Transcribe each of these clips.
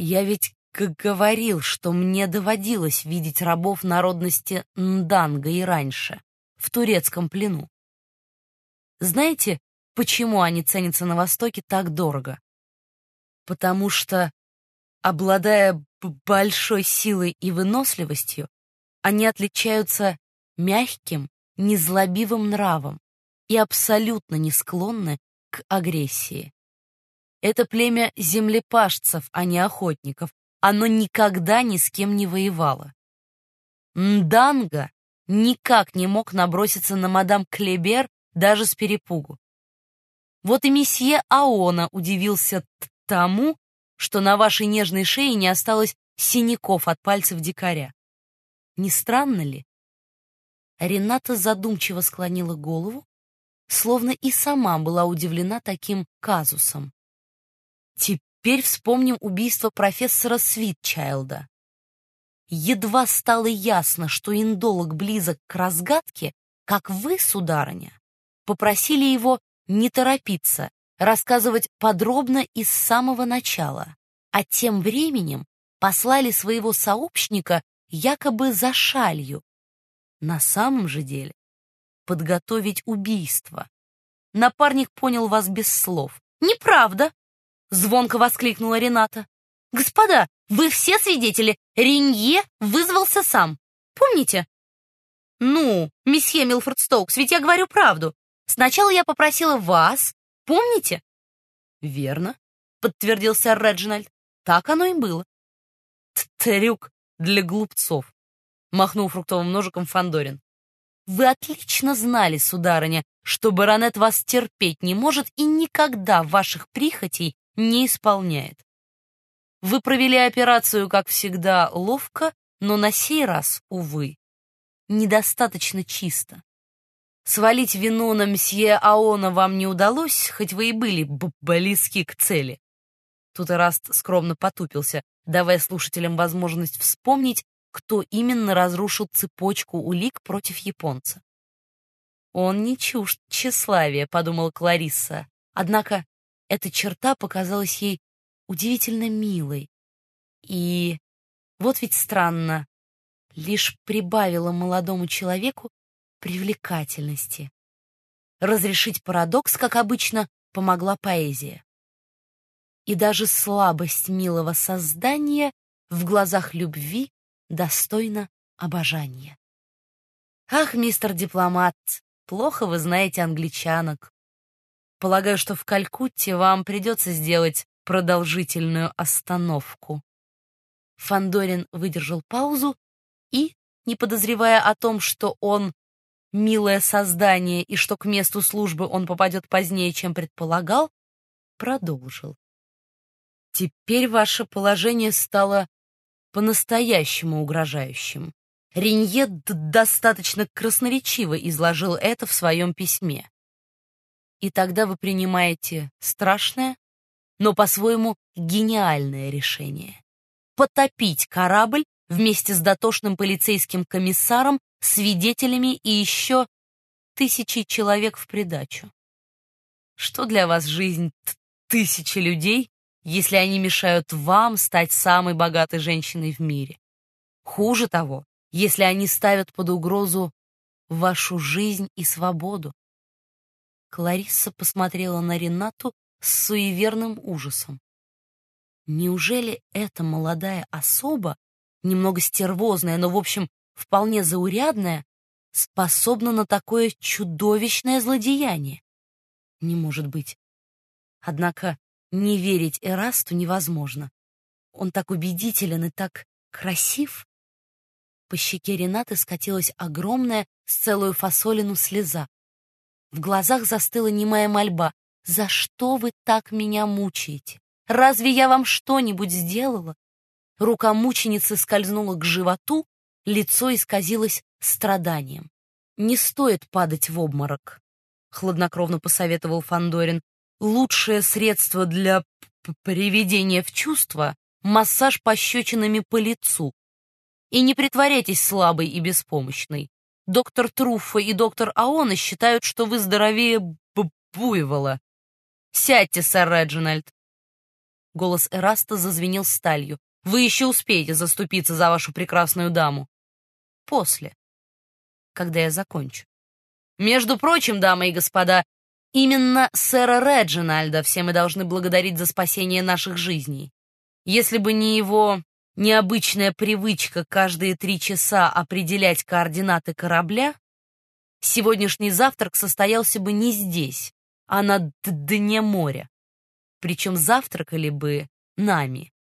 Я ведь как говорил, что мне доводилось видеть рабов народности Нданга и раньше, в турецком плену. Знаете, почему они ценятся на Востоке так дорого? Потому что, обладая большой силой и выносливостью, они отличаются мягким, незлобивым нравом и абсолютно не склонны к агрессии. Это племя землепашцев, а не охотников. Оно никогда ни с кем не воевало. Нданга никак не мог наброситься на мадам Клебер даже с перепугу. Вот и месье Аона удивился тому, что на вашей нежной шее не осталось синяков от пальцев дикаря. Не странно ли? Рената задумчиво склонила голову, словно и сама была удивлена таким казусом. Теперь вспомним убийство профессора Свитчайлда. Едва стало ясно, что индолог близок к разгадке, как вы, сударыня, попросили его не торопиться, рассказывать подробно и с самого начала, а тем временем послали своего сообщника якобы за шалью. На самом же деле подготовить убийство. Напарник понял вас без слов. «Неправда!» — звонко воскликнула Рената. «Господа, вы все свидетели. Ренье вызвался сам. Помните?» «Ну, месье Милфорд Стоукс, ведь я говорю правду. Сначала я попросила вас, помните?» «Верно», — подтвердил сэр Реджинальд. «Так оно и было». «Трюк для глупцов», — махнул фруктовым ножиком Фандорин. «Вы отлично знали, сударыня, что баронет вас терпеть не может и никогда ваших прихотей не исполняет. Вы провели операцию, как всегда, ловко, но на сей раз, увы, недостаточно чисто. Свалить вину на мсье Аона вам не удалось, хоть вы и были близки к цели. Тут Эраст скромно потупился, давая слушателям возможность вспомнить, кто именно разрушил цепочку улик против японца. «Он не чужд тщеславия», — подумала Кларисса. Однако эта черта показалась ей удивительно милой. И вот ведь странно, лишь прибавила молодому человеку привлекательности. Разрешить парадокс, как обычно, помогла поэзия. И даже слабость милого создания в глазах любви достойна обожания. Ах, мистер дипломат, плохо вы знаете англичанок. Полагаю, что в Калькутте вам придется сделать продолжительную остановку. Фандорин выдержал паузу и, не подозревая о том, что он милое создание и что к месту службы он попадет позднее, чем предполагал, продолжил. Теперь ваше положение стало по-настоящему угрожающим. Ренье достаточно красноречиво изложил это в своем письме. И тогда вы принимаете страшное, но по-своему гениальное решение. Потопить корабль вместе с дотошным полицейским комиссаром свидетелями и еще тысячи человек в придачу. Что для вас жизнь тысячи людей, если они мешают вам стать самой богатой женщиной в мире? Хуже того, если они ставят под угрозу вашу жизнь и свободу. Кларисса посмотрела на Ренату с суеверным ужасом. Неужели эта молодая особа, немного стервозная, но, в общем, вполне заурядная, способна на такое чудовищное злодеяние? Не может быть. Однако не верить Эрасту невозможно. Он так убедителен и так красив. По щеке Ренаты скатилась огромная с целую фасолину слеза. В глазах застыла немая мольба. «За что вы так меня мучаете? Разве я вам что-нибудь сделала?» Рука мученицы скользнула к животу, лицо исказилось страданием. «Не стоит падать в обморок», — хладнокровно посоветовал Фандорин. «Лучшее средство для приведения в чувство — массаж пощечинами по лицу. И не притворяйтесь слабой и беспомощной. Доктор Труффа и доктор Аона считают, что вы здоровее буйвола. Сядьте, сэр Реджинальд. Голос Эраста зазвенел сталью. «Вы еще успеете заступиться за вашу прекрасную даму». «После, когда я закончу». «Между прочим, дамы и господа, именно сэра Реджинальда все мы должны благодарить за спасение наших жизней. Если бы не его необычная привычка каждые три часа определять координаты корабля, сегодняшний завтрак состоялся бы не здесь, а на дне моря. Причем завтракали бы нами.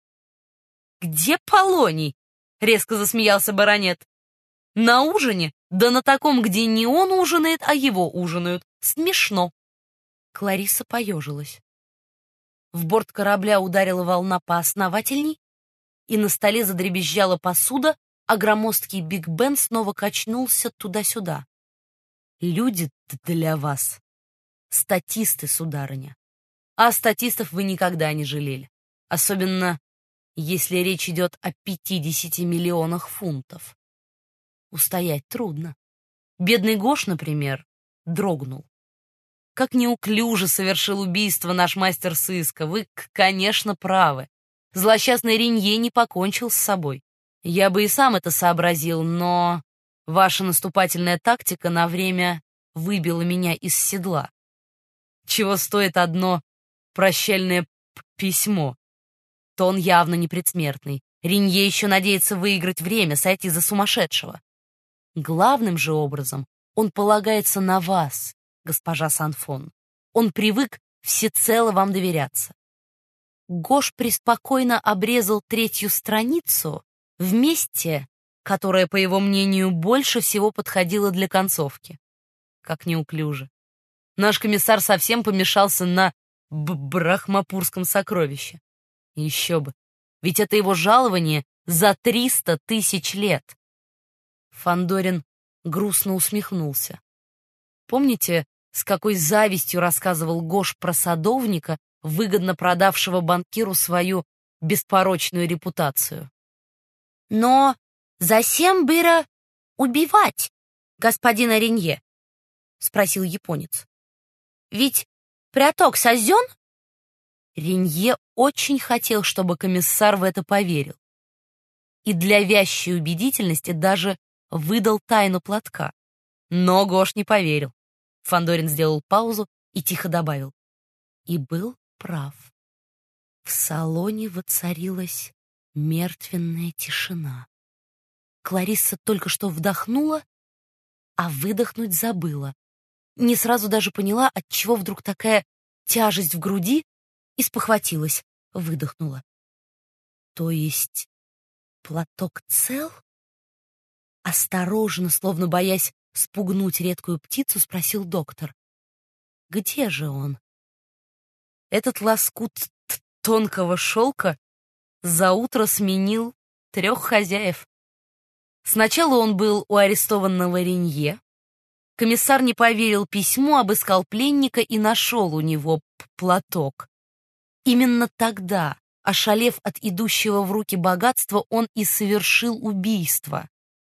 «Где Полоний?» — резко засмеялся баронет. «На ужине? Да на таком, где не он ужинает, а его ужинают. Смешно». Клариса поежилась. В борт корабля ударила волна поосновательней, и на столе задребезжала посуда, а громоздкий Биг Бен снова качнулся туда-сюда. Люди для вас. Статисты, сударыня. А статистов вы никогда не жалели. Особенно, если речь идет о 50 миллионах фунтов. Устоять трудно. Бедный Гош, например, дрогнул. Как неуклюже совершил убийство наш мастер сыска. Вы, конечно, правы. Злосчастный Ренье не покончил с собой. Я бы и сам это сообразил, но ваша наступательная тактика на время выбила меня из седла. Чего стоит одно прощальное письмо? То он явно не предсмертный. Ренье еще надеется выиграть время, сойти за сумасшедшего. Главным же образом он полагается на вас, госпожа Санфон. Он привык всецело вам доверяться. Гош преспокойно обрезал третью страницу в месте, которое, по его мнению, больше всего подходило для концовки. Как неуклюже. Наш комиссар совсем помешался на брахмапурском сокровище. Еще бы. Ведь это его жалование за триста тысяч лет. Фандорин грустно усмехнулся. Помните, с какой завистью рассказывал Гош про садовника, выгодно продавшего банкиру свою беспорочную репутацию. «Но засем было убивать господина Ренье?» — спросил японец. «Ведь пряток созен?» Ренье очень хотел, чтобы комиссар в это поверил. И для вящей убедительности даже выдал тайну платка. Но Гош не поверил. Фандорин сделал паузу и тихо добавил. И был прав. В салоне воцарилась мертвенная тишина. Кларисса только что вдохнула, а выдохнуть забыла. Не сразу даже поняла, от чего вдруг такая тяжесть в груди, и спохватилась, выдохнула. То есть платок цел? Осторожно, словно боясь спугнуть редкую птицу, спросил доктор. Где же он? Этот лоскут тонкого шелка за утро сменил трех хозяев. Сначала он был у арестованного Ренье. Комиссар не поверил письму, обыскал пленника и нашел у него платок. Именно тогда, ошалев от идущего в руки богатства, он и совершил убийство.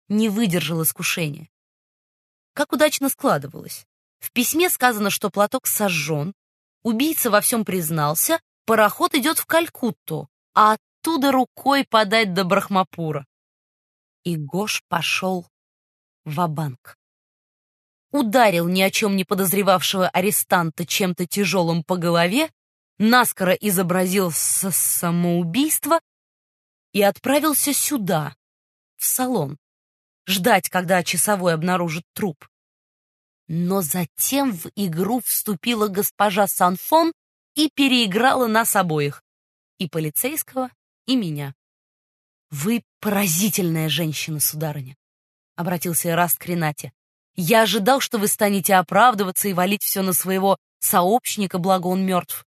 Не выдержал искушения. Как удачно складывалось. В письме сказано, что платок сожжен, Убийца во всем признался, пароход идет в Калькутту, а оттуда рукой подать до Брахмапура. И Гош пошел в банк Ударил ни о чем не подозревавшего арестанта чем-то тяжелым по голове, наскоро изобразил самоубийство и отправился сюда, в салон, ждать, когда часовой обнаружит труп. Но затем в игру вступила госпожа Санфон и переиграла нас обоих. И полицейского, и меня. «Вы поразительная женщина, сударыня», — обратился Эраст к Ренате. «Я ожидал, что вы станете оправдываться и валить все на своего сообщника, благо он мертв.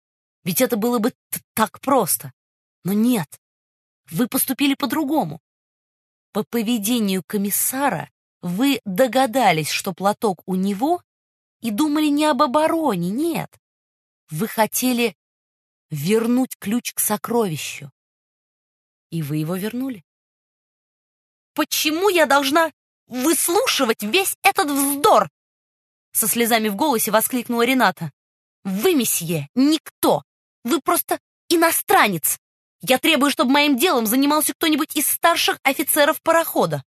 Ведь это было бы так просто. Но нет, вы поступили по-другому. По поведению комиссара вы догадались, что платок у него, и думали не об обороне, нет. Вы хотели вернуть ключ к сокровищу. И вы его вернули. «Почему я должна выслушивать весь этот вздор?» Со слезами в голосе воскликнула Рената. «Вы, месье, никто! Вы просто иностранец. Я требую, чтобы моим делом занимался кто-нибудь из старших офицеров парохода.